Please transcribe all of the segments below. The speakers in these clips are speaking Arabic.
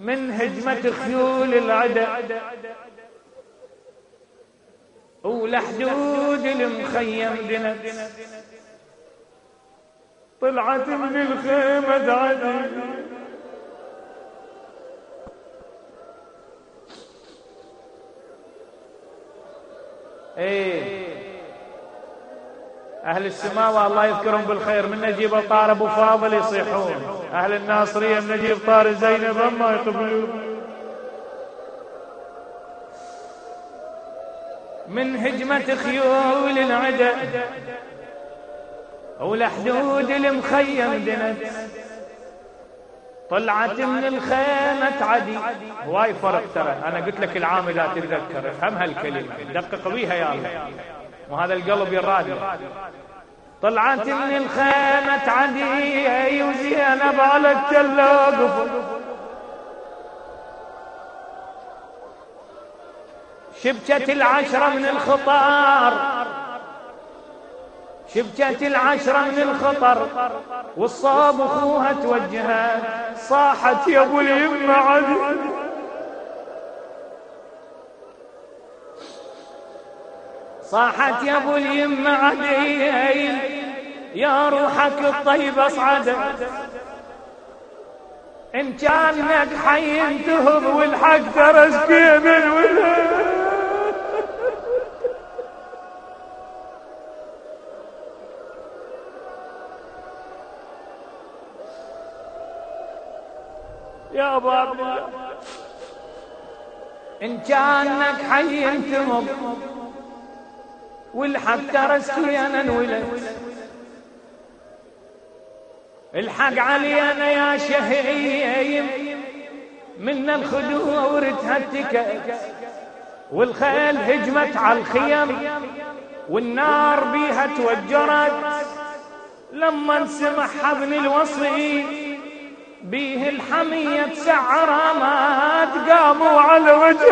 من هجمة خيول العدا ولحدود المخيم دنت طلعت من الخيمة عدي إيه. أهل السماوة الله يذكرهم بالخير من نجيب طار أبو فاضل يصيحون. أهل الناصرية من نجيب طار زينب أما يقبلون. من هجمة خيول العدا ولحدود المخيم دنت. طلعت من الخيمة عدي. هواي فرق ترى. أنا قلت لك العام اذا تتذكر افهم هالكلمة دقق بيها يا الله. وهذا القلب يراد طلعت من الخيمة عدي وزينب على التلاقف شبكة العشرة من الخطار شبكة العشرة من الخطر. والصاب أخوها توجهت. صاحت يا أبو اليمة عدي. صاحت يا أبو اليمة عدي يا روحك الطيب أصعد. إن كانك حي انتهب والحق سكين الولد؟ يا أبو إن كانك حي انتهب والحق ترى سكين ولد الحق علينا يا شهيم. من الخدور تهتك والخيل هجمت على الخيم. والنار بيها توجرت. لما انسمح ابن الوصي بيه الحمية تسعر ما تقاموا على وجه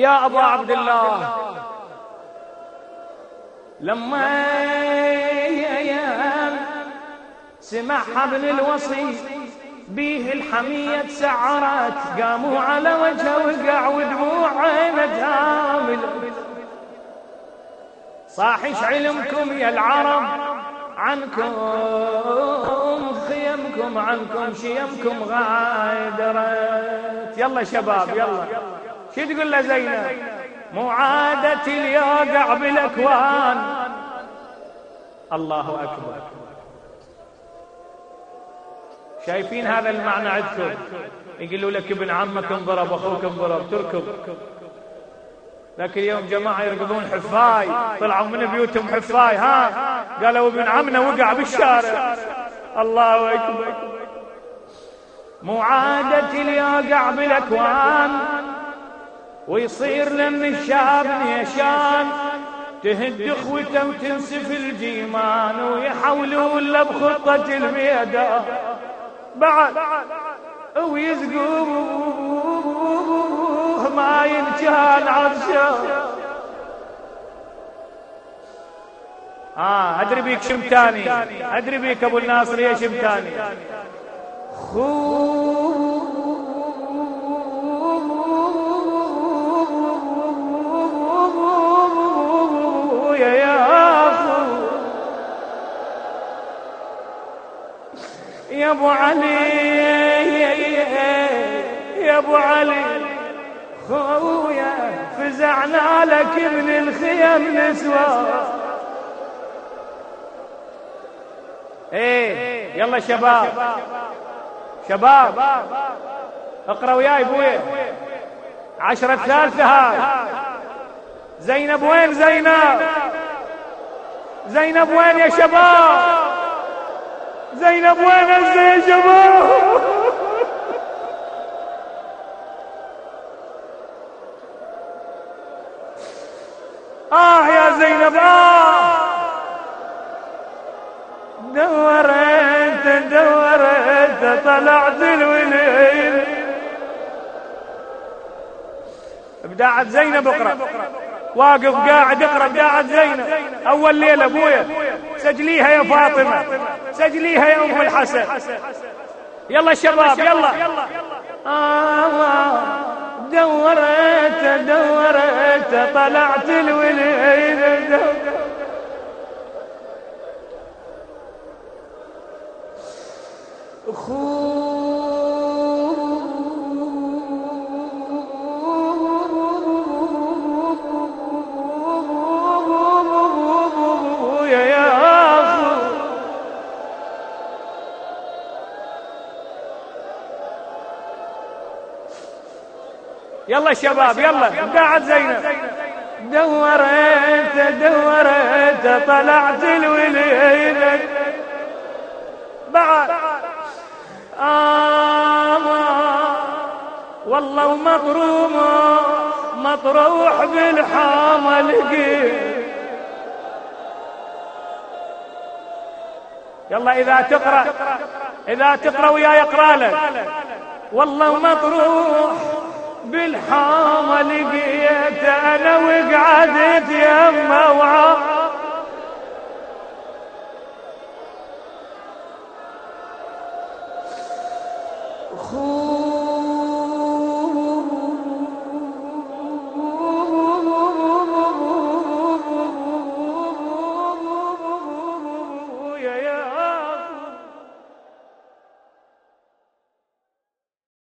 يا أبا عبد الله. لما سمعها ابن الوصي بيه الحمية سعرت قاموا على وجهه وقع ودموع عينه تامل صاحش علمكم يا العرب عنكم خيمكم عنكم شيمكم غايدرت يلا شباب يلا. شو تقول له زينب مو عادة اليوقع بالاكوان الله أكبر. شايفين هذا المعنى عندكم يقولوا لك ابن عمك انضرب أخوك انضرب تركب. لكن اليوم جماعة يرقبون حفاي. طلعوا من بيوتهم حفاي ها؟ قالوا ابن عمنا وقع بالشارع. الله أكبر. مو عادة اليوقع بالأكوان ويصير لم الشاب نيشان تهد إخوته وتنسف الجيمان ويحولون له بخطة الميدان بعد ويزقوه ما ينكان عطشه آه أدري بيك شمتاني أدري بيك أبو الناصر يا شمتاني خو يا ابو علي يا ابو علي. خويا فزعنا لك من الخيم نسوى إيه يلا شباب. شباب اقرأ وياي ابويا عشرة ثالثة هاي. زينب وين زينب؟ زينب وين يا شباب؟ زينب وين يا شباب آه يا زينب آه. دورت دورت طلعت الوليل بداعة زينب اقرأ واقف قاعد اقرأ بداعة زينب أول ليلة أبويا. سجليها يا فاطمة. سجليها يا أم الحسن. يلا شباب يلا. آه دورت دورت طلعت الوليد. يلا شباب يلا. قاعد زينب. دورت دورت طلعت الوليد بعد. آه والله ومطروم مطروح بالحامة لقيت يلا إذا تقرأ إذا تقرأ ويا يقرأ لك والله مطروح بالحامة لقيت أنا وقعدت يما